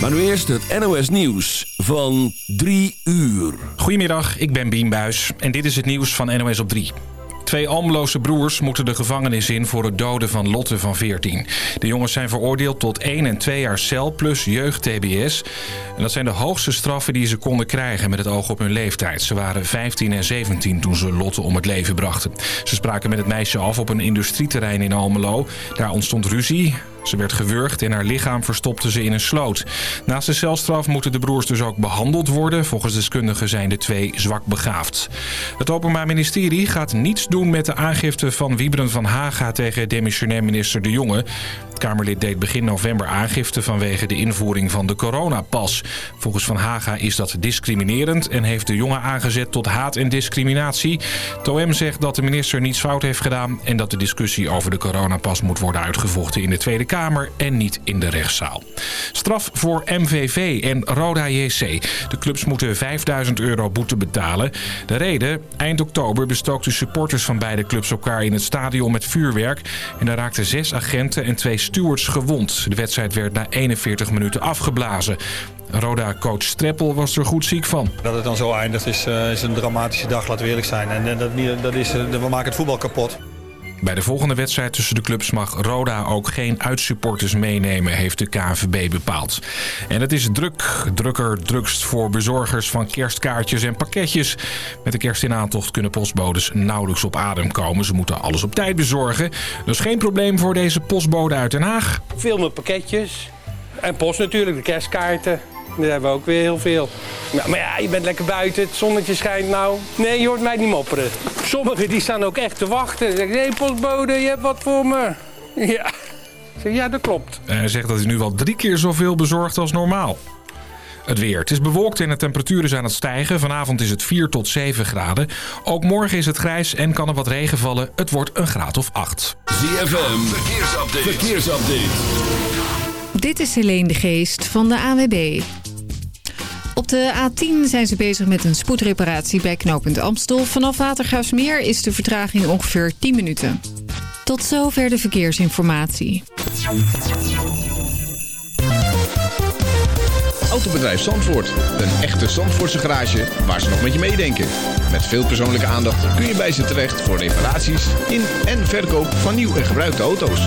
Maar nu eerst het NOS Nieuws van 3 uur. Goedemiddag, ik ben Bien Buis en dit is het nieuws van NOS op 3. Twee Almeloze broers moeten de gevangenis in voor het doden van Lotte van 14. De jongens zijn veroordeeld tot 1 en 2 jaar cel plus jeugd-TBS. En dat zijn de hoogste straffen die ze konden krijgen met het oog op hun leeftijd. Ze waren 15 en 17 toen ze Lotte om het leven brachten. Ze spraken met het meisje af op een industrieterrein in Almelo. Daar ontstond ruzie. Ze werd gewurgd en haar lichaam verstopte ze in een sloot. Naast de celstraf moeten de broers dus ook behandeld worden. Volgens deskundigen zijn de twee zwak begaafd. Het Openbaar Ministerie gaat niets doen met de aangifte van Wiebren van Haga tegen demissionair minister De Jonge. Het Kamerlid deed begin november aangifte vanwege de invoering van de coronapas. Volgens Van Haga is dat discriminerend en heeft De Jonge aangezet tot haat en discriminatie. TOM zegt dat de minister niets fout heeft gedaan en dat de discussie over de coronapas moet worden uitgevochten in de Tweede Kamer en niet in de rechtszaal. Straf voor MVV en Roda JC. De clubs moeten 5000 euro boete betalen. De reden? Eind oktober bestookten supporters van beide clubs elkaar in het stadion met vuurwerk. En daar raakten zes agenten en twee stewards gewond. De wedstrijd werd na 41 minuten afgeblazen. Roda-coach Streppel was er goed ziek van. Dat het dan zo eindigt is, uh, is een dramatische dag, laten we eerlijk zijn. En uh, dat, dat is, uh, we maken het voetbal kapot. Bij de volgende wedstrijd tussen de clubs mag Roda ook geen uitsupporters meenemen, heeft de KNVB bepaald. En het is druk, drukker, drukst voor bezorgers van kerstkaartjes en pakketjes. Met de kerst in aantocht kunnen postbodes nauwelijks op adem komen. Ze moeten alles op tijd bezorgen. Dat is geen probleem voor deze postbode uit Den Haag. Veel met pakketjes. En post natuurlijk, de kerstkaarten. Daar hebben we ook weer heel veel. Nou, maar ja, je bent lekker buiten, het zonnetje schijnt nou. Nee, je hoort mij niet mopperen. Sommigen die staan ook echt te wachten. Zeggen, hé hey, postbode, je hebt wat voor me. Ja. Zeg, ja, dat klopt. En hij zegt dat hij nu wel drie keer zoveel bezorgt als normaal. Het weer. Het is bewolkt en de temperaturen zijn aan het stijgen. Vanavond is het 4 tot 7 graden. Ook morgen is het grijs en kan er wat regen vallen. Het wordt een graad of 8. ZFM, verkeersupdate. verkeersupdate. Dit is Helene de Geest van de AWB. Op de A10 zijn ze bezig met een spoedreparatie bij knooppunt Amstel. Vanaf Watergraafsmeer is de vertraging ongeveer 10 minuten. Tot zover de verkeersinformatie. Autobedrijf Zandvoort. Een echte Zandvoortse garage waar ze nog met je meedenken. Met veel persoonlijke aandacht kun je bij ze terecht voor reparaties in en verkoop van nieuw en gebruikte auto's.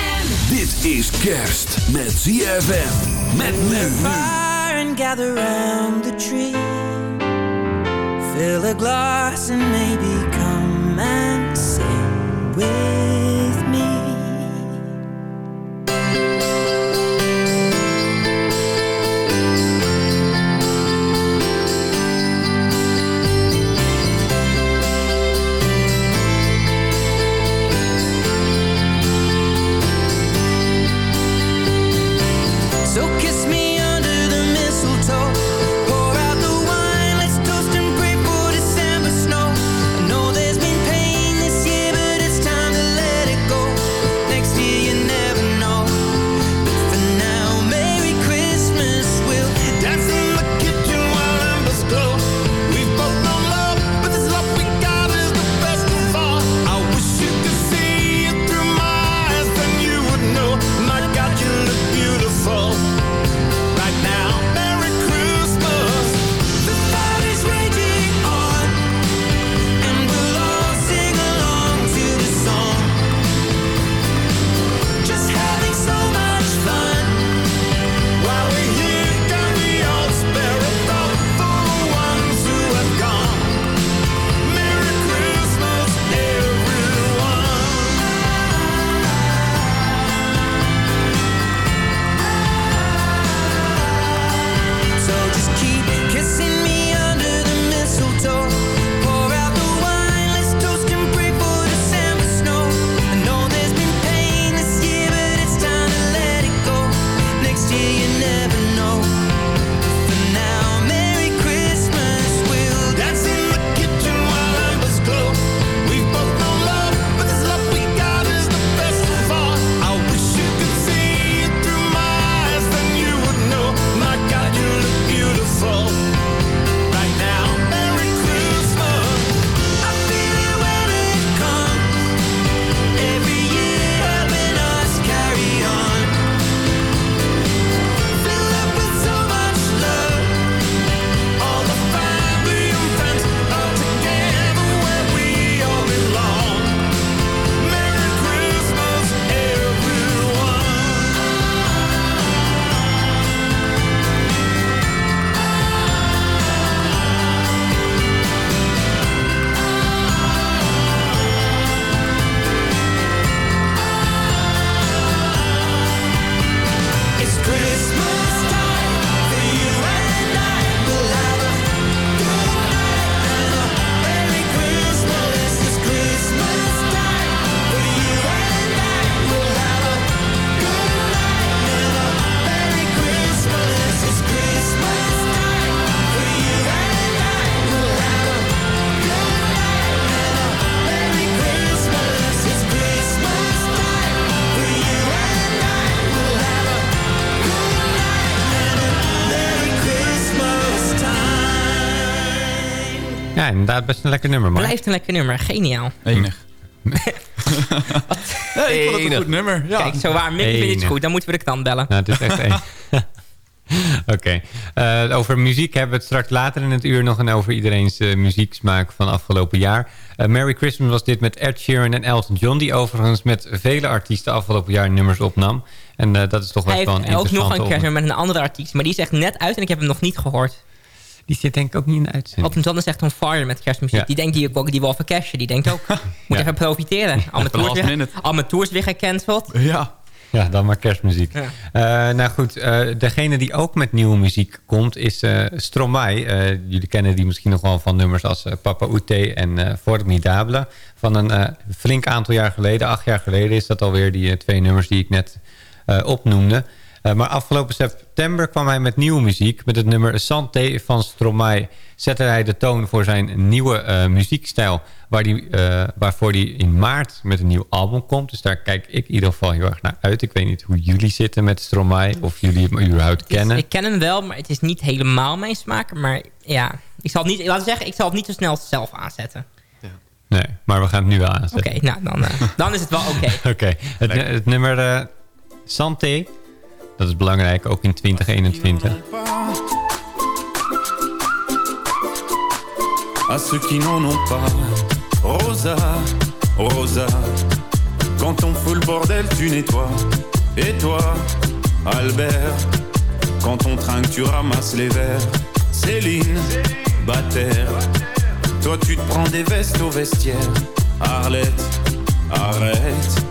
Dit is kerst met ZFM. Met men and gather round the tree. Fill a glass and maybe come and sing with me. Inderdaad, best een lekker nummer, man. Blijft een lekker nummer. Geniaal. Enig. nee, ik vond het een goed nummer. Ja. Kijk, zo waar. Mickey vindt Enig. goed. Dan moeten we de klant bellen. Nou, het is echt één. Oké. Eh, over muziek hebben we het straks later in het uur nog en over iedereen's eh, muzieksmaak van afgelopen jaar. Eh, Merry Christmas was dit met Ed Sheeran en Elton John, die overigens met vele artiesten afgelopen jaar nummers opnam. En eh, dat is toch Hij best wel een heeft ook nog een keer met een andere artiest. Maar die is echt net uit en ik heb hem nog niet gehoord. Die zit denk ik ook niet in de uitzending. John is echt on fire met kerstmuziek. Ja. Die denkt die, ook- die wil even cashen. Die denkt ook, moet Ja. even profiteren. Al mijn tours weer, minute. al mijn tours weer gecanceld. Ja. Ja, dan maar kerstmuziek. Ja. Eh, nou goed, eh, degene die ook met nieuwe muziek komt is eh Stromae. Eh, jullie kennen die misschien nog wel van nummers als Papa Oute en eh Formidable. Van een eh, flink aantal jaar geleden, acht jaar geleden is dat alweer die twee nummers die ik net eh, opnoemde. Eh, maar afgelopen september kwam hij met nieuwe muziek. Met het nummer Santé van Stromae zette hij de toon voor zijn nieuwe eh, muziekstijl. Waar die, eh, waarvoor hij in maart met een nieuw album komt. Dus daar kijk ik in ieder geval heel erg naar uit. Ik weet niet hoe jullie zitten met Stromae. Of jullie hem überhaupt kennen. Ik ken hem wel, maar het is niet helemaal mijn smaak. Maar ja, ik zal het niet, laten we zeggen, ik zal het niet zo snel zelf aanzetten. Nee, maar we gaan het nu wel aanzetten. Oké, nou dan, eh, dan is het wel oké. Oké, het, het nummer Santé. Dat is belangrijk, ook in 2021. à ceux qui n'en ont pas. Rosa, Rosa, quand on fout le bordel, tu nettoies. Et toi, Albert, quand on trinque, tu ramasses les verres. Céline, Bataire, toi tu te prends des vestes au vestiaire. Arlette, arrête.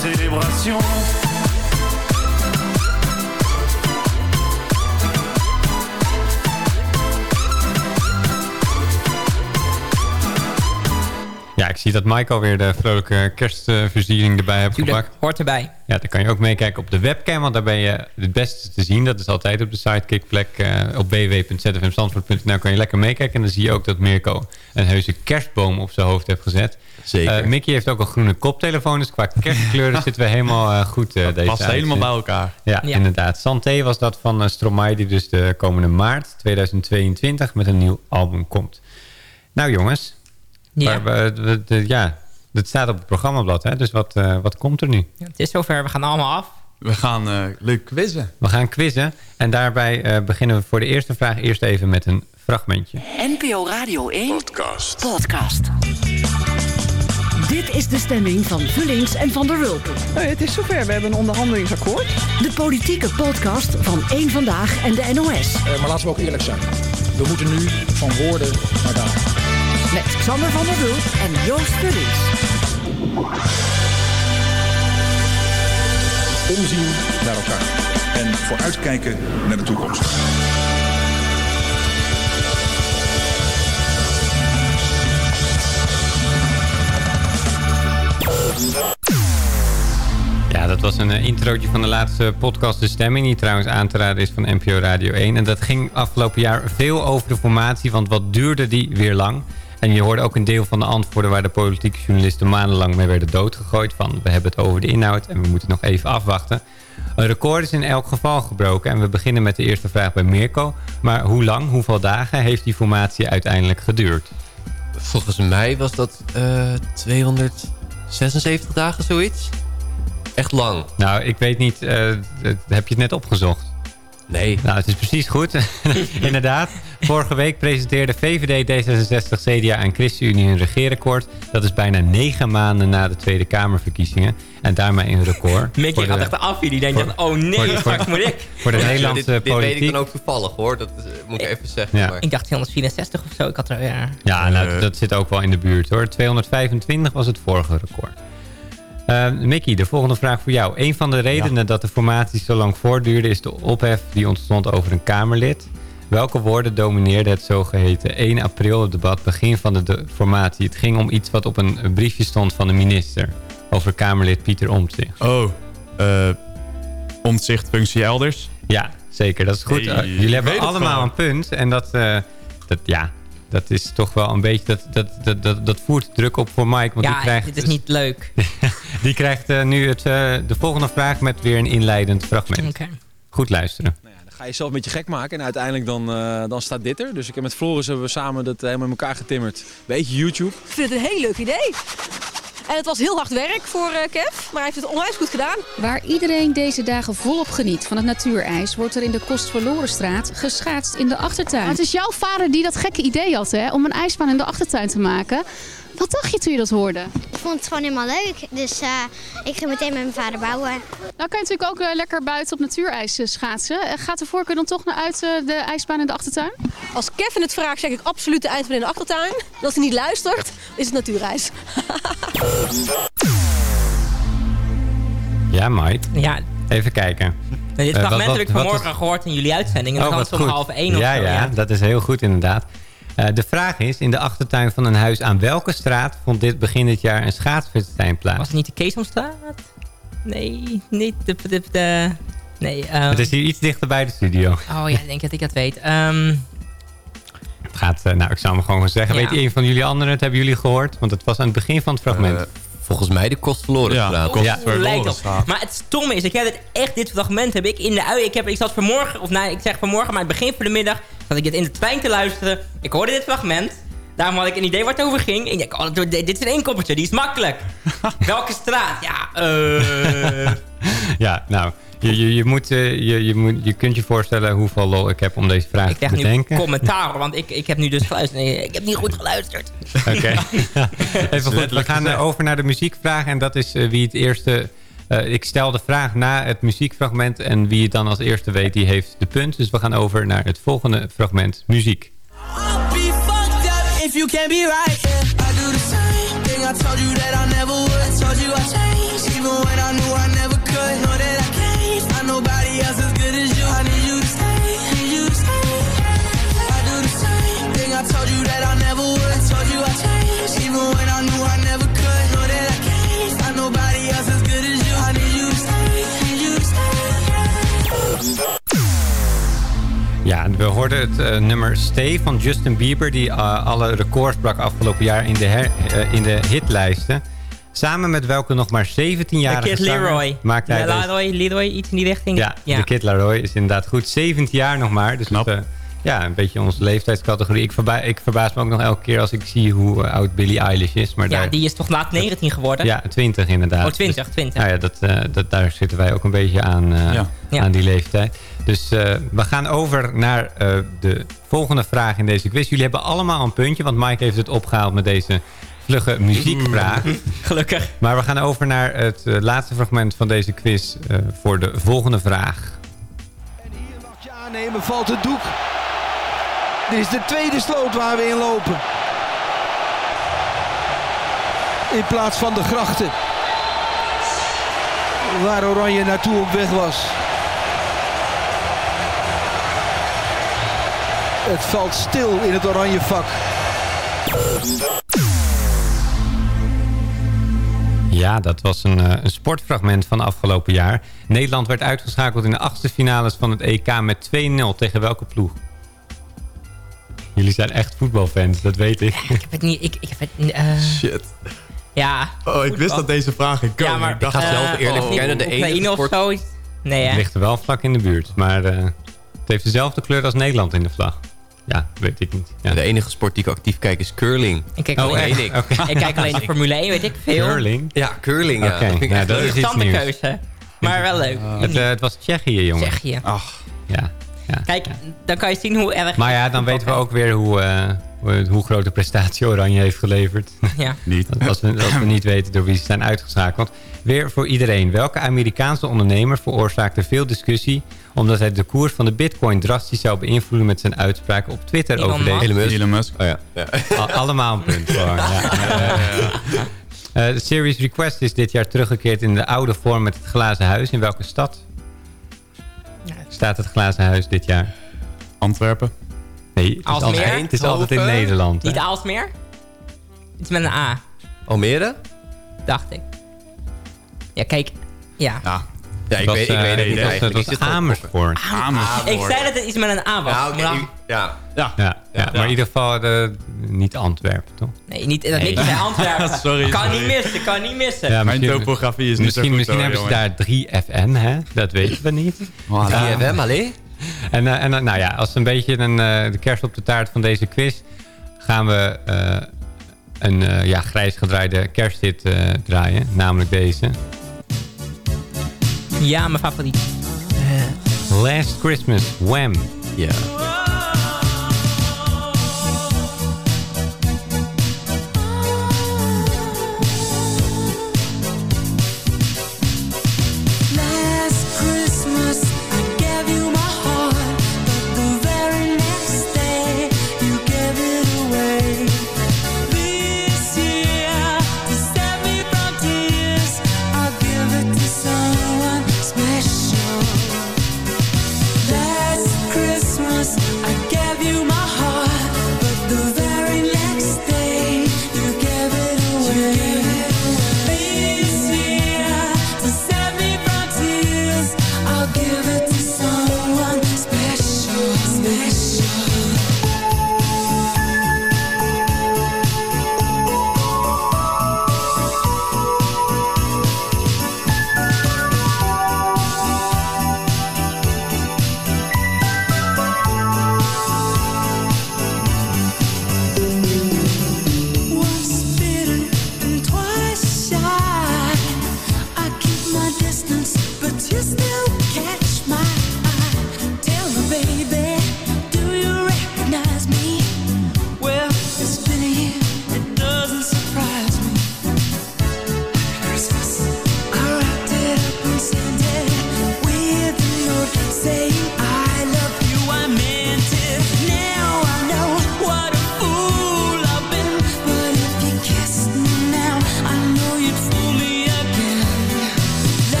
Cœur ik zie dat Mike alweer de vrolijke kerstversiering erbij heeft Tuurlijk, gepakt. hoort erbij. Ja, dan kan je ook meekijken op de webcam, want daar ben je het beste te zien. Dat is altijd op de sidekickplek uh, op www.zfmstandvoort.nl kan je lekker meekijken. En dan zie je ook dat Mirko een heuse kerstboom op zijn hoofd heeft gezet. Zeker. Uh, Mickey heeft ook een groene koptelefoon, dus qua kerstkleuren zitten we helemaal uh, goed uh, dat deze past helemaal bij elkaar. Ja, ja. inderdaad. Santé was dat van uh, Stromae, die dus de komende maart 2022 met een nieuw album komt. Nou jongens, ja, de, ja dat staat op het programmablad, hè? dus wat, eh, wat komt er nu? Ja, het is zover, we gaan allemaal af. We gaan eh, leuk quizzen. We gaan quizzen en daarbij eh, beginnen we voor de eerste vraag eerst even met een fragmentje. NPO Radio 1 Podcast. Podcast. Dit is de stemming van Vullings en Van der Wulpen. het is zover, we hebben een onderhandelingsakkoord. De politieke podcast van Eén Vandaag en de NOS. Eh, maar laten we ook eerlijk zijn. We moeten nu van woorden naar daden. Met Xander van der Wulp en Joost Vullings. Omzien naar elkaar. En vooruitkijken naar de toekomst. Ja, dat was een uh, introotje van de laatste podcast De Stemming... die trouwens aan te raden is van NPO Radio 1. En dat ging afgelopen jaar veel over de formatie... want wat duurde die weer lang... En je hoorde ook een deel van de antwoorden waar de politieke journalisten maandenlang mee werden doodgegooid. Van we hebben het over de inhoud en we moeten nog even afwachten. Een record is in elk geval gebroken en we beginnen met de eerste vraag bij Mirko. Maar hoe lang, hoeveel dagen heeft die formatie uiteindelijk geduurd? Volgens mij was dat uh, 276 dagen zoiets. Echt lang. Nou, ik weet niet, uh, heb je het net opgezocht? Nee. Nou, het is precies goed. Inderdaad. Vorige week presenteerde VVD, D66, CDA en ChristenUnie een regeerakkoord. Dat is bijna negen maanden na de Tweede Kamerverkiezingen. En daarmee een record. Mickey gaat echt af hier. Die denkt, van, oh nee, straks moet ik. Voor de ja, Nederlandse dit, dit politiek. weet ik dan ook toevallig hoor. Dat is, moet ik even zeggen. Ja. Maar. Ik dacht 264 of zo. Ik had er, ja, ja nou, uh, dat zit ook wel in de buurt hoor. 225 was het vorige record. Uh, Mickey, de volgende vraag voor jou. Een van de redenen ja. dat de formatie zo lang voortduurde... is de ophef die ontstond over een Kamerlid. Welke woorden domineerden het zogeheten 1 april debat... begin van de, de, formatie? Het ging om iets wat op een, een, briefje stond van de minister... over Kamerlid Pieter Omtzigt. Oh, uh, Omtzigt functie elders? Ja, zeker. Dat is goed. Hey, uh, jullie hebben allemaal een punt. En dat, dat ja, dat is toch wel een beetje... Dat, dat, dat, dat, dat voert druk op voor Mike. Want ja, die krijgt dit is niet leuk. die krijgt uh, nu het, uh, de volgende vraag met weer een inleidend fragment. Okay. Goed luisteren. Nou ja, dan ga je zelf een beetje gek maken. En uiteindelijk dan, uh, dan staat dit er. Dus ik heb met Floris hebben we samen dat helemaal in elkaar getimmerd. Beetje YouTube. Ik vind het een heel leuk idee. En het was heel hard werk voor uh, Kev, maar hij heeft het onwijs goed gedaan. Waar iedereen deze dagen volop geniet van het natuurijs... wordt er in de Kostverlorenstraat geschaatst in de achtertuin. Maar het is jouw vader die dat gekke idee had, hè? Om een ijsbaan in de achtertuin te maken. Wat dacht je toen je dat hoorde? Ik vond het gewoon helemaal leuk, dus uh, ik ging meteen met mijn vader bouwen. Nou kan je natuurlijk ook uh, lekker buiten op natuurijs uh, schaatsen. gaat de voorkeur dan toch naar uit de ijsbaan in de achtertuin? Als Kevin het vraagt, zeg ik absoluut de ijsbaan in de achtertuin. En als hij niet luistert, is het natuurijs. ja, Mike. Ja. Even kijken. Nee, dit fragment heb ik vanmorgen is... gehoord in jullie uitzending. En oh, dan was het om half één of ja, zo. Ja, ja, dat is heel goed inderdaad. Uh, de vraag is, in de achtertuin van een huis aan welke straat vond dit begin dit jaar een schaatswedstrijd plaats? Was het niet de Keesomstraat? Nee, niet de... de, de nee, um... Het is hier iets dichter bij de studio. Oh ja, ik denk dat ik dat weet. Um... Het gaat, uh, nou ik zou hem gewoon zeggen. Ja. Weet een van jullie anderen het? Hebben jullie gehoord? Want het was aan het begin van het fragment. Uh, volgens mij de kostverlorenstraat. Ja, ja. Maar het stomme is, ik heb het echt, dit fragment heb ik in de ui. Ik, heb, ik zat vanmorgen, of nee, ik zeg vanmorgen, maar het begin van de middag zat ik dit in de trein te luisteren. Ik hoorde dit fragment. Daarom had ik een idee waar het over ging. Ik dacht, oh, dit is een inkoppertje, die is makkelijk. Welke straat? Ja, eh... ja, nou, je, je, je, moet, uh, je, je, moet, je kunt je voorstellen hoeveel lol ik heb om deze vraag te bedenken. Ik krijg nu commentaar, want ik, ik heb nu dus geluisterd. Ik heb niet goed geluisterd. Oké. Okay. Even goed, we gaan uh, over naar de muziekvraag. En dat is uh, wie het eerste... Uh, ik stel de vraag na het muziekfragment. En wie het dan als eerste weet, die heeft de punt. Dus we gaan over naar het volgende fragment muziek. Ja, we hoorden het uh, nummer Stay van Justin Bieber... die uh, alle records brak afgelopen jaar in de, her, uh, in de hitlijsten. Samen met welke nog maar 17-jarige Kid Leroy. Maakt hij ja, Leroy, Leroy, iets in die richting. Ja, ja, de Kid Leroy is inderdaad goed. 17 jaar nog maar. Dus het, ja, een beetje onze leeftijdscategorie. Ik, verba ik verbaas me ook nog elke keer als ik zie hoe eh, oud Billie Eilish is. Maar Ja, daar, die is toch laat 19 geworden? Ja, 20 inderdaad. Oh, 20, Dus, 20. Nou ja, dat, eh, dat, daar zitten wij ook een beetje aan, eh, Ja. Ja. aan die leeftijd. Dus eh, we gaan over naar eh, de volgende vraag in deze quiz. Jullie hebben allemaal een puntje, want Mike heeft het opgehaald met deze vlugge muziekvraag. Gelukkig. Maar we gaan over naar het laatste fragment van deze quiz eh, voor de volgende vraag. aannemen, valt het doek. Dit is de tweede sloot waar we in lopen. In plaats van de grachten. Waar Oranje naartoe op weg was. Het valt stil in het oranje vak. Ja, dat was een, eh, een sportfragment van afgelopen jaar. Nederland werd uitgeschakeld in de achtste finales van het EK met 2-0. Tegen welke ploeg? Jullie zijn echt voetbalfans, dat weet ik. Ik heb het niet... Ik, ik heb het... eh, Shit. Ja. Oh, ik wist dat deze vraag ging komen. Ja, maar... ik dacht eh, zelf eerlijk oh, bekennen, de enige of zo. Nee, Het hè? ligt er wel vlak in de buurt. Maar eh, het heeft dezelfde kleur als Nederland in de vlag. Ja, weet ik niet. Ja. De enige sport die ik actief kijk is curling. Ik kijk, Oh, alleen, ik. Oké. ik kijk alleen de Formule 1, weet ik veel. Curling? Ja, curling, ja. Oké, Dat leuk. is iets nieuws. keuze. Maar wel leuk. Het, eh, het was Tsjechië, jongen. Tsjechië. Ach, Ja, ja. Kijk, dan kan je zien hoe erg... Maar ja, dan weten we ook weer hoe, eh, hoe, hoe groot de prestatie Oranje heeft geleverd. Ja. niet. Als we, als we niet weten door wie ze zijn uitgeschakeld. Weer voor iedereen. Welke Amerikaanse ondernemer veroorzaakte veel discussie... omdat hij de koers van de bitcoin drastisch zou beïnvloeden... met zijn uitspraken op Twitter Elon over deze... Elon Musk. Elon Musk. Oh ja. ja. Al- allemaal een punt. Gewoon, ja. Eh, de Series Request is dit jaar teruggekeerd in de oude vorm met het glazen huis. In welke stad staat het glazen huis dit jaar? Antwerpen. Nee, het is, Aalsmeer? altijd, het is altijd in? Nederland. hè? Niet Aalsmeer? Iets met een A, Almere? dacht ik. Ja, kijk. Ja. Ja. Ja, ik weet, ik eh, weet het het niet was zit gewoon te gokken. Amersfoort. Amersfoort. Ik zei dat het iets met een A was. Ja, oké, maar- ja. Ja. Ja, ja, maar in ieder geval eh, niet Antwerpen, toch? Nee, niet, dat bij Antwerpen. Sorry, Kan sorry. niet missen, kan niet missen. Ja, Mijn misschien- topografie is niet zo Misschien, goed misschien hoor, hebben ze daar 3FM, hè? Dat weten we niet. Voilà. IFM, allee? En, eh, en eh, nou ja, als een beetje een, eh, de kerst op de taart van deze quiz... gaan we eh, een eh, ja, grijs gedraaide kersthit eh, draaien. Namelijk deze. Ja, mijn favoriet. Last Christmas, Wham! Ja.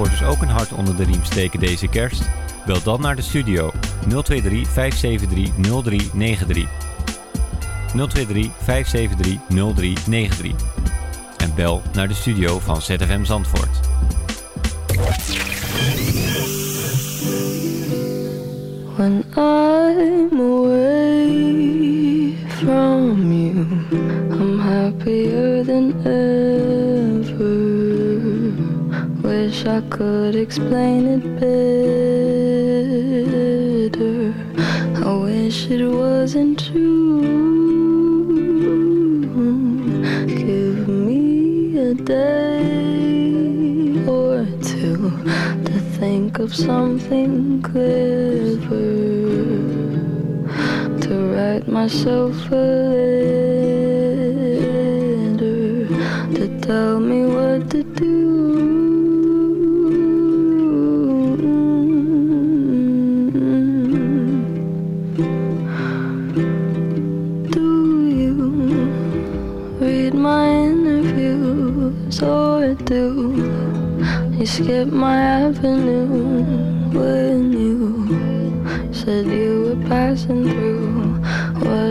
Zandvoorters ook een hart onder de riem steken deze kerst? Bel dan naar de studio 023 573 0393. 023 573 0393. En bel naar de studio van ZFM Zandvoort. When I'm away from you, I'm happier than ever. Wish I could explain it better. I wish it wasn't true. Give me a day or two to think of something clever to write myself a letter to tell me what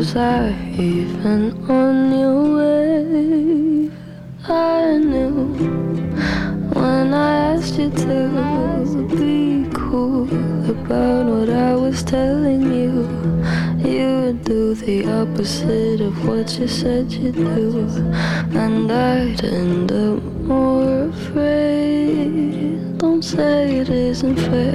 Was I even on your way? I knew when I asked you to be cool about what I was telling you. You would do the opposite of what you said you'd do, and I'd end up more afraid. Don't say it isn't fair.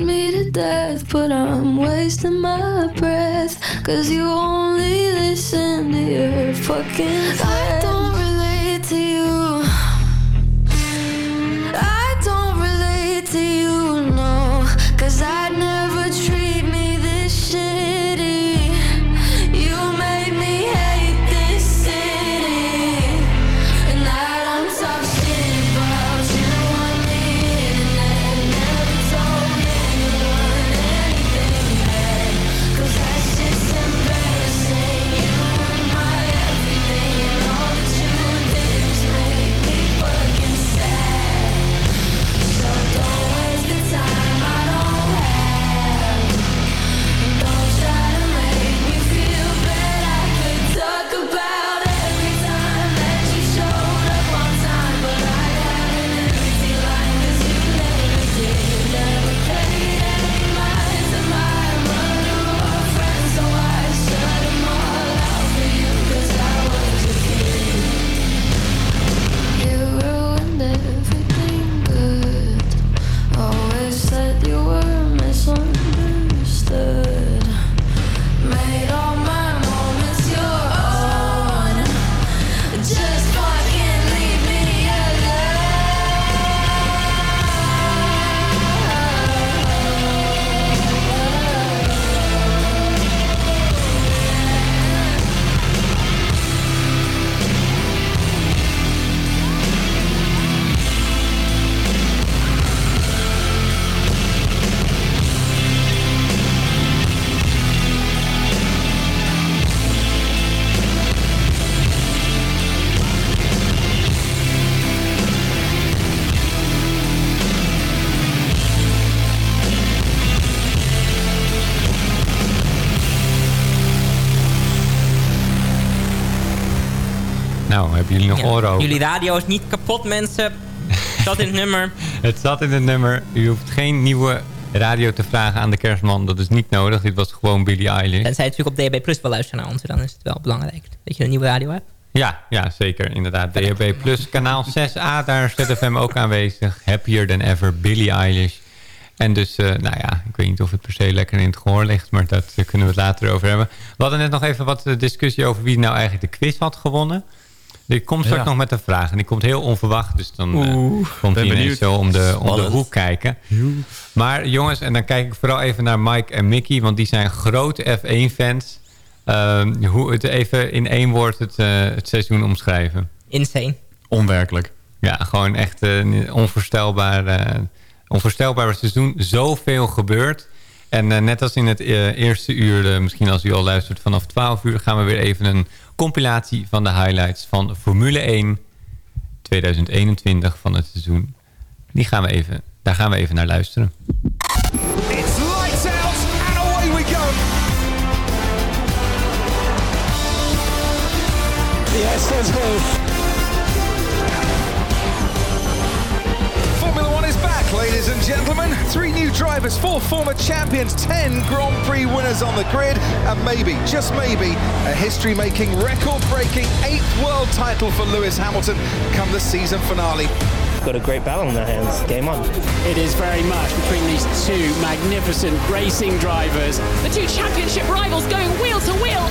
Me to death, but I'm wasting my breath. Cause you only listen to your fucking friends. I don't relate jullie nog Ja. Jullie radio is niet kapot, mensen. Dat in het nummer. Het zat in het nummer. U hoeft geen nieuwe radio te vragen aan de kerstman. Dat is niet nodig. Dit was gewoon Billie Eilish. En zij natuurlijk op DB Plus wel luisteren naar ons. Dan is het wel belangrijk dat je een nieuwe radio hebt. Ja, ja, zeker. Inderdaad. DHB Plus, kanaal 6A, daar is ZFM ook aanwezig. Happier than ever, Billie Eilish. En dus, eh, nou ja, ik weet niet of het per se lekker in het gehoor ligt... maar dat eh, kunnen we het later over hebben. We hadden net nog even wat eh, discussie over wie nou eigenlijk de quiz had gewonnen. Ik kom straks Ja. nog met een vraag en die komt heel onverwacht. Dus dan eh, Oeh, komt ben hij ineens zo om de, om de Spannend. hoek kijken. Maar jongens, en dan kijk ik vooral even naar Mike en Mickey... want die zijn grote F1-fans. Ehm, hoe het even in één woord het, eh, het seizoen omschrijven. Insane. Onwerkelijk. Ja, gewoon echt een onvoorstelbaar, eh, onvoorstelbaar seizoen. Zoveel gebeurt. En eh, net als in het eh, eerste uur, eh, misschien als u al luistert vanaf 12 uur... gaan we weer even een compilatie van de highlights van Formule 1 2021 van het seizoen. Die gaan we even, daar gaan we even naar luisteren. Go. And gentlemen. Three new drivers, four former champions, ten Grand Prix winners on the grid, and maybe, just maybe, a history-making, record-breaking eighth world title for Lewis Hamilton come the season finale. got a great battle in their hands. Game on. It is very much between these two magnificent racing drivers. The two championship rivals going wheel to wheel.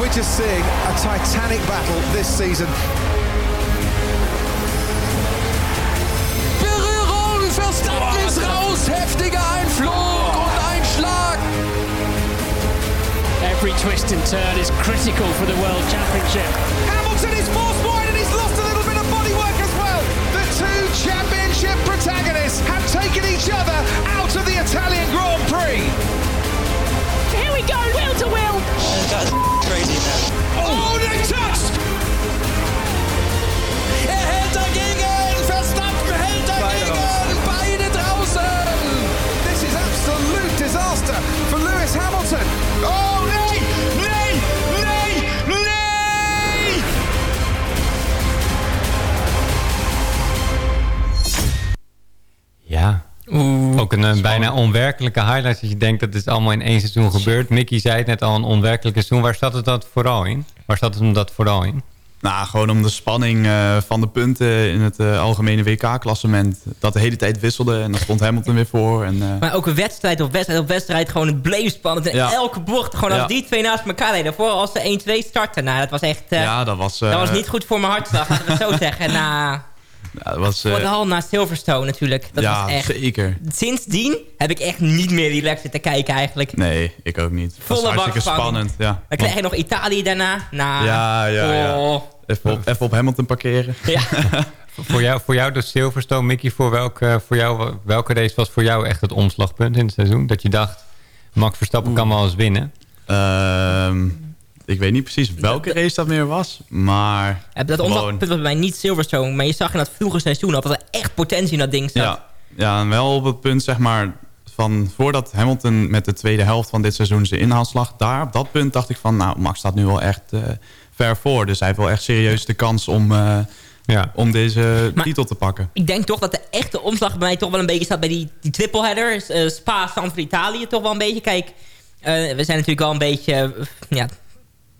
We're just seeing a titanic battle this season. Berührung, ist raus, heftiger Einflug und Einschlag. Every twist and turn is critical for the World Championship. Hamilton is forced wide and he's lost a little bit of bodywork as well. The two championship protagonists have taken each other out of the Italian Grand Prix. Here we go, wheel to wheel. That's crazy, man. Oh, they touched! Er hält dagegen! Oh, nee! Nee! Nee! Nee! Ja. Ook een eh, bijna onwerkelijke highlight. Dat je denkt dat dit allemaal in één seizoen gebeurt. Mickey zei het net al, een onwerkelijk seizoen. Waar zat het dat vooral in? Waar zat het hem dat vooral in? Nou, gewoon om de spanning eh, van de punten in het eh, algemene WK-klassement. Dat de hele tijd wisselde en dan stond Hamilton weer voor. En, eh, Maar ook een wedstrijd op wedstrijd op wedstrijd. Gewoon het bleef spannend. En Ja. elke bocht. Gewoon als Ja. die twee naast elkaar reden. Vooral als ze 1-2 starten. Nou, dat was echt... ja, dat was... dat was niet goed voor mijn hartslag. Laten we het zo zeggen. Nou, ja, dat was, eh, vooral na Silverstone natuurlijk. Dat ja, was echt... zeker. Sindsdien heb ik echt niet meer relaxed zitten kijken eigenlijk. Nee, ik ook niet. Was Volle bak hartstikke spanning. spannend. Ja. Dan krijg je nog Italië daarna. Nou, Ja, ja, ja. oh. Even, op, even op Hamilton parkeren. Ja. voor, jou, voor jou de Silverstone, Mickey, voor welke, voor jou, welke race was voor jou echt het omslagpunt in het seizoen? Dat je dacht, Max Verstappen kan wel eens winnen. Ehm, ik weet niet precies welke race dat meer was, maar Dat omslagpunt was bij mij niet Silverstone. Maar je zag in dat vroege seizoen al dat er echt potentie in dat ding zat. Ja, ja, en wel op het punt zeg maar van voordat Hamilton met de tweede helft van dit seizoen zijn inhaalslag, daar op dat punt dacht ik van, nou Max staat nu wel echt eh, ver voor, dus hij heeft wel echt serieus de kans om, eh, ja. om deze Maar- titel te pakken. Ik denk toch dat de echte omslag bij mij toch wel een beetje staat bij die, die tripleheader. eh Spa, Zandvoort, Italië toch wel een beetje. Kijk, eh, we zijn natuurlijk wel een beetje... ja,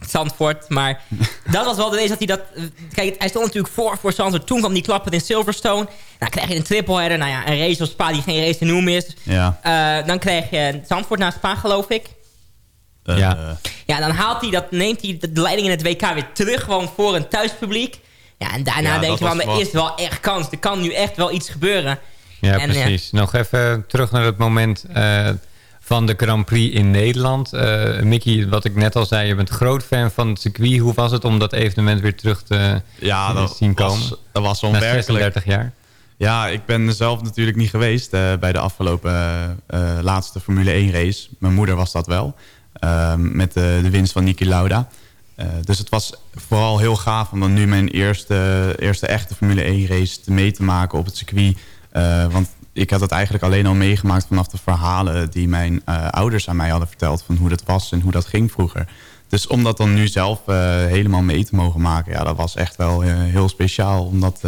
Zandvoort, maar dat was wel de race dat hij dat... eh, kijk, hij stond natuurlijk voor voor Zandvoort. Toen kwam die klappen in Silverstone. Nou krijg je een tripleheader. Nou ja, een race op Spa die geen race te noemen is. Ja. Eh, dan krijg je Zandvoort naar Spa, geloof ik. ja. Ja, dan haalt hij dat, neemt hij de leiding in het WK weer terug. Gewoon voor een thuispubliek. Ja, en daarna Ja, denk je van, er is wel echt kans. Er kan nu echt wel iets gebeuren. Ja, En, precies. Nog even terug naar het moment eh, van de Grand Prix in Nederland. Eh Mickey, wat ik net al zei, je bent groot fan van het circuit. Hoe was het om dat evenement weer terug te Ja, dat zien komen? was, dat was Na onwerkelijk. 36 jaar. Ja, ik ben zelf natuurlijk niet geweest eh, bij de afgelopen eh, laatste Formule 1 race. Mijn moeder was dat wel. ehm, met de, de winst van Niki Lauda. Dus het was vooral heel gaaf om dan nu mijn eerste, eerste echte Formule 1 race te mee te maken op het circuit. Want ik had het eigenlijk alleen al meegemaakt vanaf de verhalen die mijn eh, ouders aan mij hadden verteld. Van hoe dat was en hoe dat ging vroeger. dus om dat dan nu zelf eh, helemaal mee te mogen maken... ja, dat was echt wel eh, heel speciaal om dat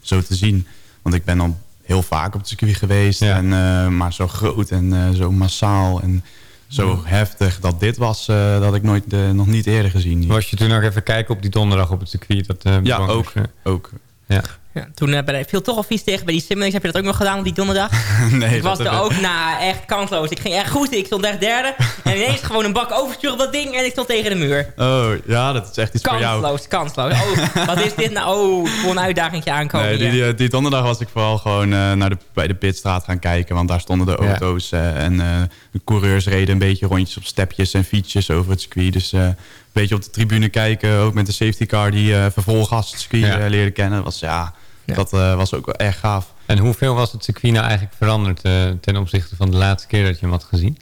zo te zien. Want ik ben al heel vaak op het circuit geweest. En, maar zo groot en zo massaal en zo heftig dat dit was... dat ik nooit, nog niet eerder gezien. Was je toen nog even kijken op die donderdag op het circuit? Dat, Ja, ook. ook. Ja. Ja, toen eh, ik viel toch al vies tegen bij die simulations. Heb je dat ook nog gedaan op die donderdag? nee, ik was er ook na echt kansloos. Ik ging echt goed. Ik stond echt derde. en ineens gewoon een bak oversturen op dat ding. En ik stond tegen de muur. Oh, ja, dat is echt iets voor jou. Kansloos, kansloos. Oh, wat is dit nou? Oh, voel een uitdaging aankomen. Nee, die, die, die donderdag was ik vooral gewoon eh, naar de, bij de pitstraat gaan kijken. Want daar stonden de Ja. auto's eh, en eh, de coureurs reden een beetje rondjes op stepjes en fietsjes over het circuit. Dus eh, een beetje op de tribune kijken. Ook met de safety car die eh vervolgas het circuit Ja. eh, leerde kennen. Dat was, ja, Dat eh, was ook wel erg gaaf. En hoeveel was het circuit nou eigenlijk veranderd eh, ten opzichte van de laatste keer dat je hem had gezien?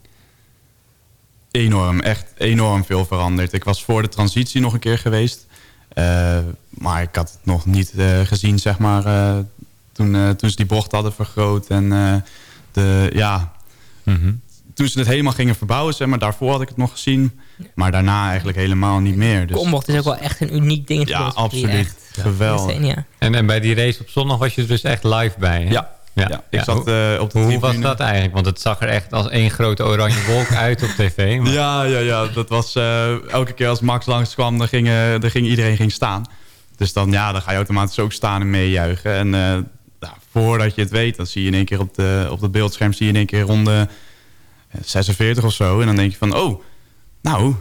Enorm, echt enorm veel veranderd. Ik was voor de transitie nog een keer geweest. Eh, maar ik had het nog niet eh, gezien, zeg maar, eh, toen, eh, toen ze die bocht hadden vergroot. En eh, de, ja, toen ze het helemaal gingen verbouwen, zeg maar, daarvoor had ik het nog gezien. Maar daarna eigenlijk helemaal niet meer. Dus Combocht is ook wel echt een uniek ding. Ja, absoluut. Geweldig. En, en bij die race op zondag was je er dus echt live bij, hè? Ja. Ja, ik zat, eh, op de Hoe was dat eigenlijk? Want het zag er echt als één grote oranje wolk uit op tv. Maar... Ja, ja, ja. Dat was eh, elke keer als Max langskwam, dan ging, dan ging iedereen ging staan. Dus dan, ja, dan ga je automatisch ook staan en meejuichen. En eh, nou, voordat je het weet, dan zie je in één keer op, de, op het beeldscherm zie je in één keer ronde eh, 46 of zo. En dan denk je van, oh, nou,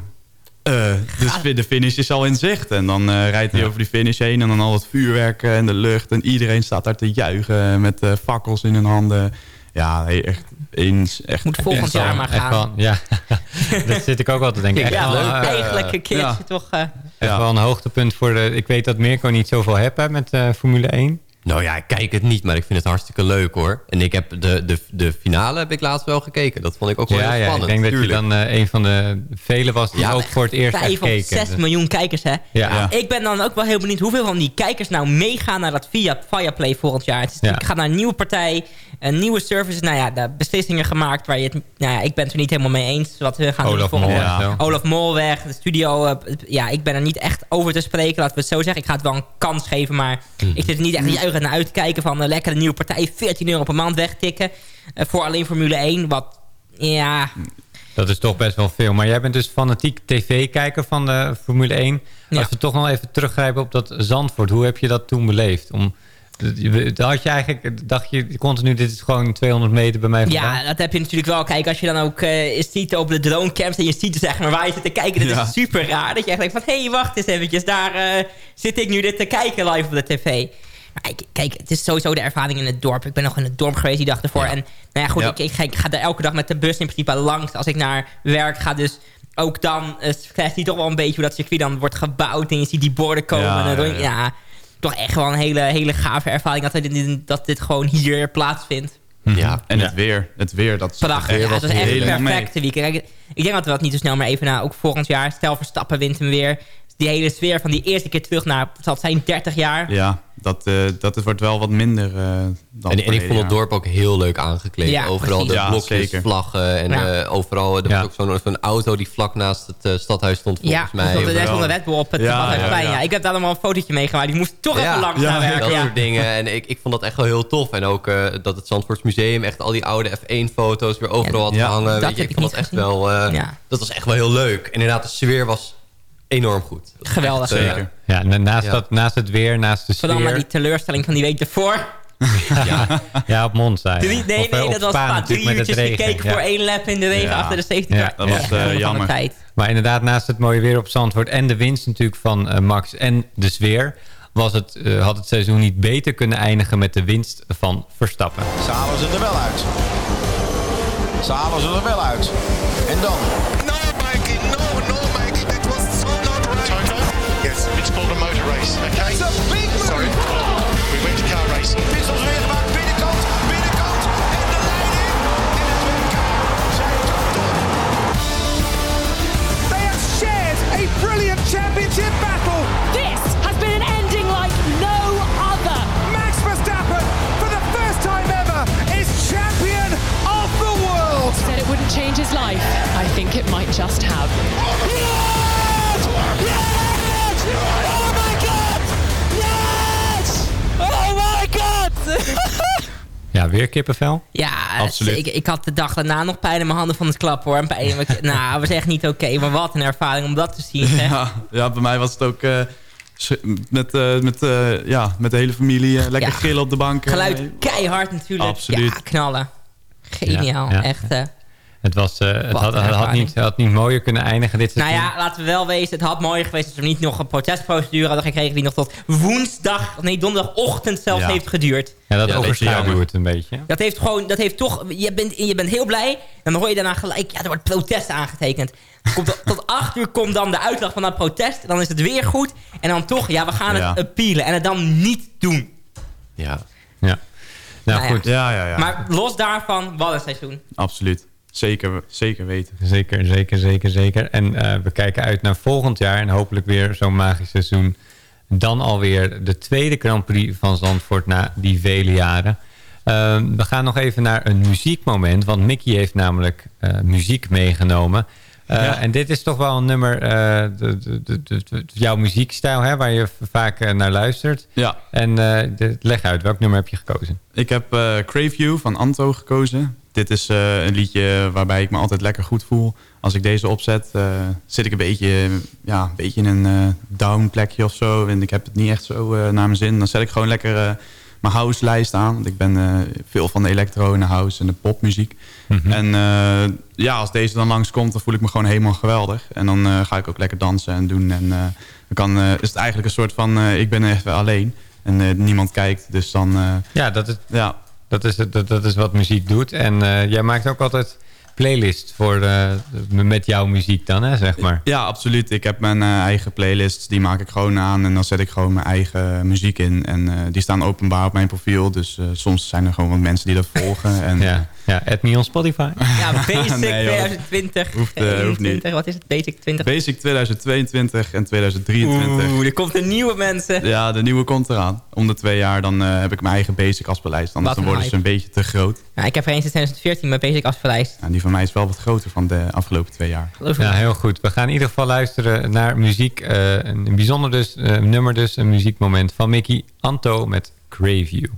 eh, de, fi- de finish is al in zicht. En dan eh, rijdt hij over die finish heen en dan al het vuurwerk eh, en de lucht. En iedereen staat daar te juichen met eh, fakkels in hun handen. Ja, echt eens. Echt, Moet volgend echt jaar maar gaan. wel, ja, dat zit ik ook wel te denken. Ja, wel, leuk. eh, Eigenlijk een keertje ja. toch... eh, Echt wel een hoogtepunt voor de... Ik weet dat Mirko niet zoveel hebt hè, met eh, Formule 1. Nou ja, ik kijk het niet, maar ik vind het hartstikke leuk hoor. En ik heb de, de, de finale heb ik laatst wel gekeken. Dat vond ik ook wel Ja, heel ja, ik spannend. denk dat je dan eh, een van de velen was die Ja, ook voor het eerst Vijf of keek. zes miljoen kijkers, hè? Ja. Ik ben dan ook wel heel benieuwd hoeveel van die kijkers nou meegaan naar dat via Viaplay volgend jaar. Het is natuurlijk- gaat naar een nieuwe partij, een nieuwe service. Nou ja, de beslissingen gemaakt waar je het... Nou ja, ik ben het er niet helemaal mee eens. Wat we gaan doen Olaf Mol. Olaf Mol weg, de studio. eh, ja, ik ben er niet echt over te spreken, laten we het zo zeggen. Ik ga het wel een kans geven, maar Hmm. ik zit niet echt juichend naar uit te kijken van... eh, een nieuwe partij, 14 euro per maand wegtikken. eh, voor alleen Formule 1, wat... Ja, Dat is toch best wel veel. Maar jij bent dus fanatiek tv-kijker van de Formule 1. Als we toch nog even teruggrijpen op dat Zandvoort. Hoe heb je dat toen beleefd? Om, had je eigenlijk, dacht je continu, dit is gewoon 200 meter bij mij vandaan? Ja, dat heb je natuurlijk wel. Kijk, als je dan ook eh, ziet op de dronecams en je ziet dus zeg maar waar je zit te kijken, dat Ja. is super raar. Dat je echt denkt van, hé, hey, wacht eens eventjes, daar eh, zit ik nu dit te kijken live op de tv. Maar kijk, het is sowieso de ervaring in het dorp. Ik ben nog in het dorp geweest die dag ervoor. En nou ja, goed, Ja. Ik, ik, ga, ik ga er elke dag met de bus in principe langs als ik naar werk ga. Dus ook dan uh, krijgt hij toch wel een beetje hoe dat circuit dan wordt gebouwd. En je ziet die borden komen. Ja, en dan- ja, ja. ja, toch echt wel een hele, hele gave ervaring dat dit, dat dit gewoon hier plaatsvindt. Ja, en het weer. Het weer, dat er Prachtig. weer Ja, het was echt een perfecte weekend. Kijk, ik denk dat we dat niet zo snel meer even na. Ook volgend jaar, stel Verstappen wint hem weer. Die hele sfeer van die eerste keer terug naar, het zijn, 30 jaar. Ja, dat, eh, dat het wordt wel wat minder eh, dan En, en ik vond het dorp ook heel leuk aangekleed. Ja, overal precies. de Ja, blokjes, zeker. vlaggen en Ja. eh, overal. Er Ja. was ook zo'n auto die vlak naast het eh, stadhuis stond volgens Ja, mij. er stond Overal. een Red Bull op het Ja, Badhuisplein, ja, ja, ja. Ik heb daar allemaal een fotootje meegemaakt. Die moest toch even langs ja, naar werken. dat Ja. soort dingen. En ik, ik vond dat echt wel heel tof. En ook eh, dat het Zandvoorts Museum echt al die oude F1-foto's weer overal had Ja, gehangen. dat Weet je, heb ik vond dat echt wel... eh, Ja. Dat was echt wel heel leuk. En inderdaad, de sfeer was enorm goed. Geweldig. eh, Zeker. Ja, naast, Ja. Dat, naast het weer, naast de Vooral maar sfeer. die teleurstelling van die week ervoor. Ja, ja, op Monza. ja. Drie, nee, Of, eh, nee, dat was Spa Drie uurtjes gekeken Ja. voor één lap in de regen Ja. achter de safety Ja, car. dat was, eh, de jammer. tijd. Maar inderdaad, naast het mooie weer op Zandvoort en de winst natuurlijk van Max en de sfeer... Was het, had het seizoen niet beter kunnen eindigen met de winst van Verstappen. Ze halen ze er wel uit. Ze halen ze er wel uit. En dan? Called a motor race, okay? It's a big move. Sorry. We went to car racing. Wissels weer gemaakt. Binnenkant. Binnenkant. En de leiding. In het WK. Zij komt op. They have shared a brilliant championship battle. This has been an ending like no other. Max Verstappen, for the first time ever, is champion of the world. Said it wouldn't change his life. I think it might just have. Oh, Ja, weer kippenvel? Ja, Absoluut. Ik, ik had de dag daarna nog pijn in mijn handen van het klappen hoor. En pijn in mijn- nou, was echt niet oké. Maar wat een ervaring om dat te zien. Zeg. Ja, ja, bij mij was het ook eh, met, eh, met, eh, ja, met de hele familie. lekker Ja. grillen op de bank. Geluid keihard natuurlijk. Absoluut. Ja, knallen. Geniaal, ja. echt. Eh. Het, was, eh, het had, had, niet, had niet mooier kunnen eindigen dit Nou ja, laten we wel wezen. Het had mooier geweest als er niet nog een protestprocedure hadden gekregen... die nog tot woensdag, nee donderdagochtend zelfs Ja. heeft geduurd. Ja, dat Ja, overschaduwt een beetje. Dat heeft gewoon, dat heeft toch, je bent, je bent heel blij. En dan hoor je daarna gelijk, ja, er wordt protest aangetekend. Komt tot, acht uur komt dan de uitslag van dat protest. Dan is het weer goed. En dan toch, ja, we gaan Ja. het appealen. En het dan niet doen. Ja. Ja. Nou, Nou ja. goed. Ja, ja, ja. Maar los daarvan, wat een seizoen. Absoluut. Zeker, zeker weten. Zeker, zeker, zeker, zeker. En eh, we kijken uit naar volgend jaar en hopelijk weer zo'n magisch seizoen. Dan alweer de tweede Grand Prix van Zandvoort na die vele jaren. Ehm, we gaan nog even naar een muziekmoment, want Mickey heeft namelijk eh, muziek meegenomen. Eh, Ja. En dit is toch wel een nummer, de, de, de, jouw muziekstijl, hè, waar je vaak naar luistert. Ja. En leg uit, welk nummer heb je gekozen? Ik heb Crave You van Anto gekozen. Dit is eh, een liedje waarbij ik me altijd lekker goed voel. Als ik deze opzet, eh, zit ik een beetje, ja, een beetje in een eh, down plekje of zo. En ik heb het niet echt zo naar mijn zin. Dan zet ik gewoon lekker mijn house lijst aan. Want ik ben veel van de electro en de house en de popmuziek. En eh, ja, als deze dan langskomt, dan voel ik me gewoon helemaal geweldig. En dan ga ik ook lekker dansen en doen. En dan kan, is het eigenlijk een soort van, ik ben even alleen. En niemand kijkt, dus dan... Ja, dat is, ja, dat is, het- dat, dat is wat muziek doet. En eh, jij maakt ook altijd playlist voor, eh, met jouw muziek dan, hè, zeg maar. Ja, absoluut. Ik heb mijn eh, eigen playlists. Die maak ik gewoon aan. En dan zet ik gewoon mijn eigen muziek in. En die staan openbaar op mijn profiel. Dus soms zijn er gewoon wat mensen die dat volgen. En, Ja, ja add me on Spotify. Ja, Basic Nee, joh. 2020. Hoeft, eh, hoeft 21, niet. Wat is het? Basic 20. Basic 2022 en 2023. Oeh, er komt een nieuwe mensen. Ja, de nieuwe komt eraan. Om de twee jaar dan eh, heb ik mijn eigen basic afspeellijst. Anders dan worden ze een beetje te groot. Ja, ik heb er eens in 2014 met Basic afgeleid. En die van mij is wel wat groter van de afgelopen twee jaar. Ja, heel goed. We gaan in ieder geval luisteren naar muziek. eh, een, bijzonder dus, eh, nummer dus, een muziekmoment van Mickey Anto met Crave You.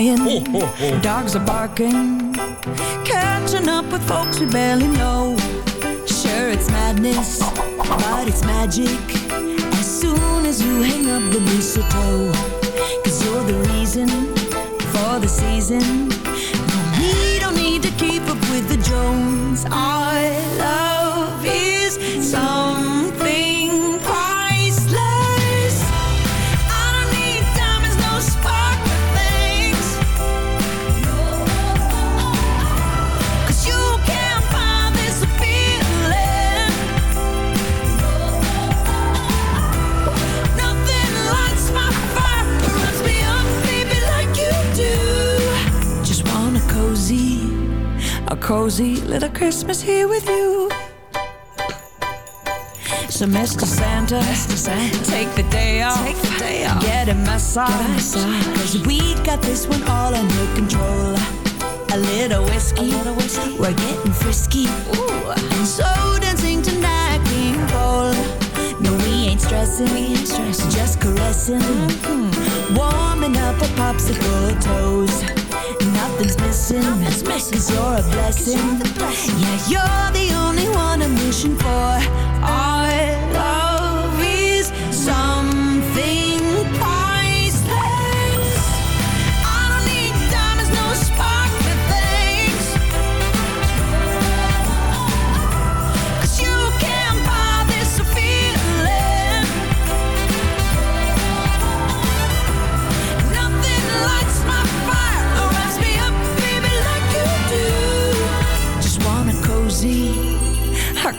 Kids are crying, oh, oh, oh. dogs are barking. Catching up with folks we barely know. Sure, it's madness, but it's magic. As soon as you hang up the mistletoe, cause you're the reason for the season. No, we don't need to keep up with the Jones. Our love is something cozy little Christmas here with you. So Mr. Santa, take the day off, get a massage, cause we got this one all under control. A little whiskey, we're getting frisky, Ooh. and so dancing tonight, King Cole. No, we ain't stressing, we ain't stressing, just caressing, mm-hmm. warming up our popsicle toes. Nothing's missing, Nothing's missing. Cause you're a blessing. Yeah, you're the only one I'm wishing for. Our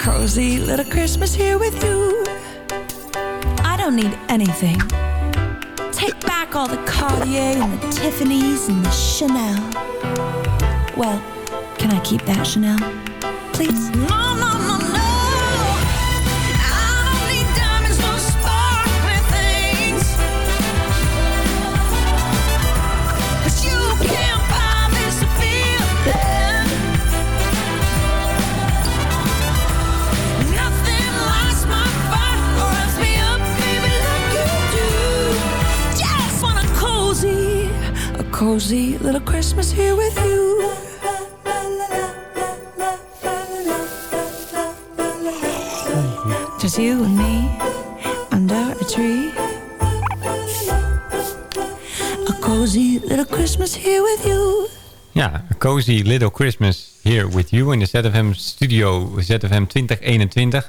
cozy little Christmas here with you. I don't need anything. Take back all the Cartier and the Tiffany's and the Chanel. Well, can I keep that Chanel? Please? Cozy little Christmas here with you. Just you and me under a tree. A cozy little Christmas here with you. Ja, A Cozy Little Christmas Here With You in de ZFM Studio ZFM 2021.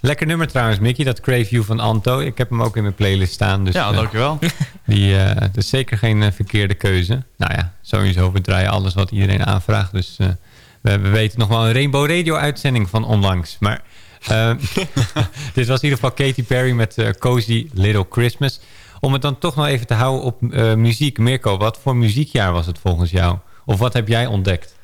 Lekker nummer trouwens, Mickey, dat Crave You van Anto. Ik heb hem ook in mijn playlist staan. Dus, Ja, eh, dankjewel. Die, eh, dat is zeker geen eh, verkeerde keuze. Nou ja, sowieso, we draaien alles wat iedereen aanvraagt. Dus we, we weten nog wel een Rainbow Radio uitzending van onlangs. Maar dit was in ieder geval Katy Perry met Cozy Little Christmas. Om het dan toch nog even te houden op muziek. Mirko, wat voor muziekjaar was het volgens jou? Of wat heb jij ontdekt?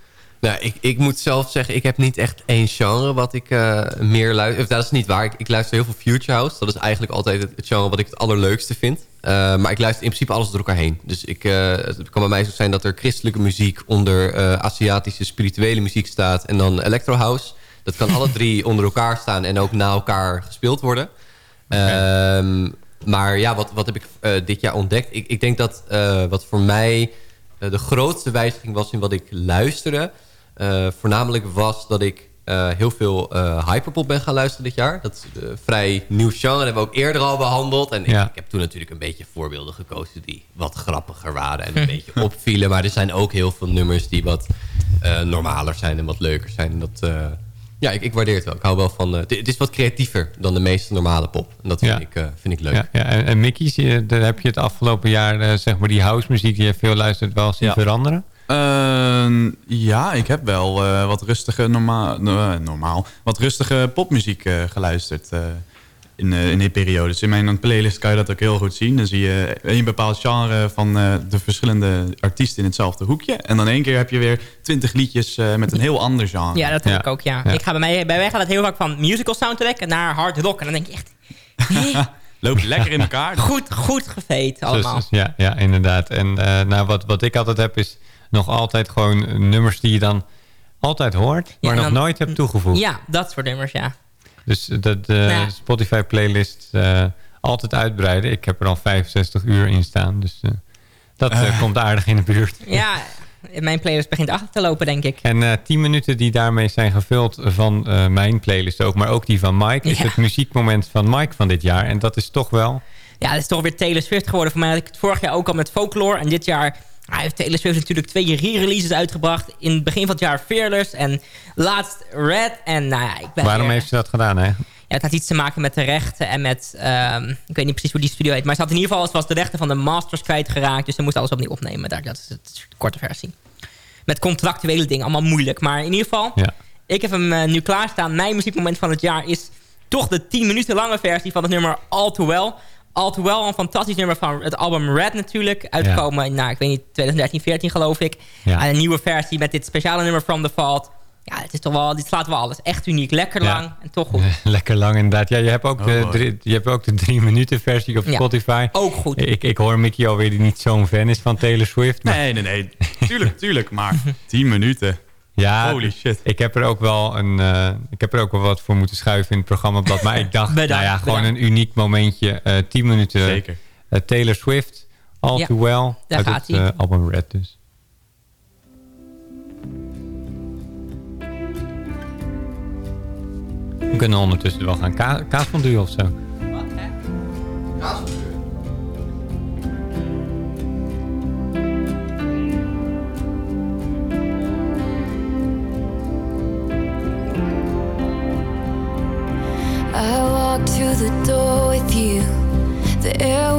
Nou, ik, ik moet zelf zeggen, ik heb niet echt één genre wat ik eh, meer luister. Dat is niet waar. Ik, ik luister heel veel Future House. Dat is eigenlijk altijd het, genre wat ik het allerleukste vind. Eh, maar ik luister in principe alles door elkaar heen. Dus ik, eh, het kan bij mij zo zijn dat er christelijke muziek onder Aziatische spirituele muziek staat. En dan Electro House. Dat kan alle drie onder elkaar staan en ook na elkaar gespeeld worden. Ehm, maar ja, wat, wat heb ik dit jaar ontdekt? Ik, ik denk dat wat voor mij de grootste wijziging was in wat ik luisterde... eh, voornamelijk was dat ik eh, heel veel eh, hyperpop ben gaan luisteren dit jaar. Dat is een vrij nieuw genre. Dat hebben we ook eerder al behandeld. En ik, Ja. ik heb toen natuurlijk een beetje voorbeelden gekozen... die wat grappiger waren en een beetje opvielen. Maar er zijn ook heel veel nummers die wat normaler zijn en wat leuker zijn. En dat, ja, ik, ik waardeer het wel. Ik hou wel van... het- is wat creatiever dan de meeste normale pop. En dat vind, Ja. ik, vind ik leuk. Ja, ja. En, en Mickey, daar heb je het afgelopen jaar, zeg maar die house muziek die je veel luistert, wel zien veranderen? Eh, ja, ik heb wel eh, wat rustige, norma no- normaal, wat rustige popmuziek eh, geluisterd eh, in, eh, in die periode. Dus in mijn playlist kan je dat ook heel goed zien. Dan zie je een bepaald genre van eh, de verschillende artiesten in hetzelfde hoekje. En dan één keer heb je weer twintig liedjes eh, met een heel ander genre. Ja, dat heb ik ook, ja. Ik ga bij, mij, bij mij gaat het heel vaak van musical soundtrack naar hard rock. En dan denk je echt, Loopt lekker in elkaar. goed, goed geveet allemaal. Dus- dus- ja, ja, inderdaad. En eh, nou, wat, wat ik altijd heb is nog altijd gewoon nummers die je dan altijd hoort, maar nog dan- nooit heb toegevoegd. Ja, dat soort nummers, ja. Dus dat de Ja. Spotify playlist eh, altijd uitbreiden. Ik heb er al 65 uur in staan. Dus eh, dat eh, komt aardig in de buurt. Ja, mijn playlist begint achter te lopen, denk ik. En eh 10 minuten die daarmee zijn gevuld van eh, mijn playlist ook, maar ook die van Mike, is Ja. het muziekmoment van Mike van dit jaar. En dat is toch wel... Ja, het is toch weer Taylor Swift geworden. Voor mij had ik het vorig jaar ook al met Folklore. En dit jaar hij heeft Taylor Swift natuurlijk twee re-releases uitgebracht. In het begin van het jaar Fearless en laatst Red. En nou ja, ik ben Waarom weer- heeft ze dat gedaan, hè? Ja, het had iets te maken met de rechten en met... ehm, ik weet niet precies hoe die studio heet. Maar ze had in ieder geval... Ze was de rechten van de masters kwijtgeraakt. Dus ze moest alles opnieuw opnemen. Daar, dat is het de korte versie. Met contractuele dingen. Allemaal moeilijk. Maar in ieder geval... Ja. Ik heb hem eh, nu klaarstaan. Mijn muziekmoment van het jaar is toch de 10 minuten lange versie van het nummer All Too Well. All Too Well, een fantastisch nummer van het album Red natuurlijk. Uitgekomen, in, nou, ik weet niet, 2013, 14 geloof ik. Ja. En een nieuwe versie met dit speciale nummer From The Vault. Ja, het is toch wel, dit slaat wel alles. Echt uniek, lekker Ja. lang en toch goed. Lekker lang inderdaad. Ja, je hebt ook, Oh, de, drie, je hebt ook de drie minuten versie op Ja, Spotify. ook goed. Ik, ik hoor Mickey alweer die niet zo'n fan is van Taylor Swift. maar- Nee, nee, nee. Tuurlijk, tuurlijk. Maar 10 minuten. Ja, Holy shit. Ik heb er ook wel een, eh, ik heb er ook wel wat voor moeten schuiven in het programmablad. Maar ik dacht, Bedankt, nou ja, gewoon bedankt. een uniek momentje. eh 10 minuten. Zeker. eh, Taylor Swift, All Ja, Too Well. daar uit gaat het album Red dus. We kunnen ondertussen wel gaan ka kaasfondue of zo. I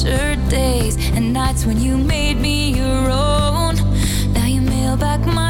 Sure days and nights when you made me your own. Now you mail back my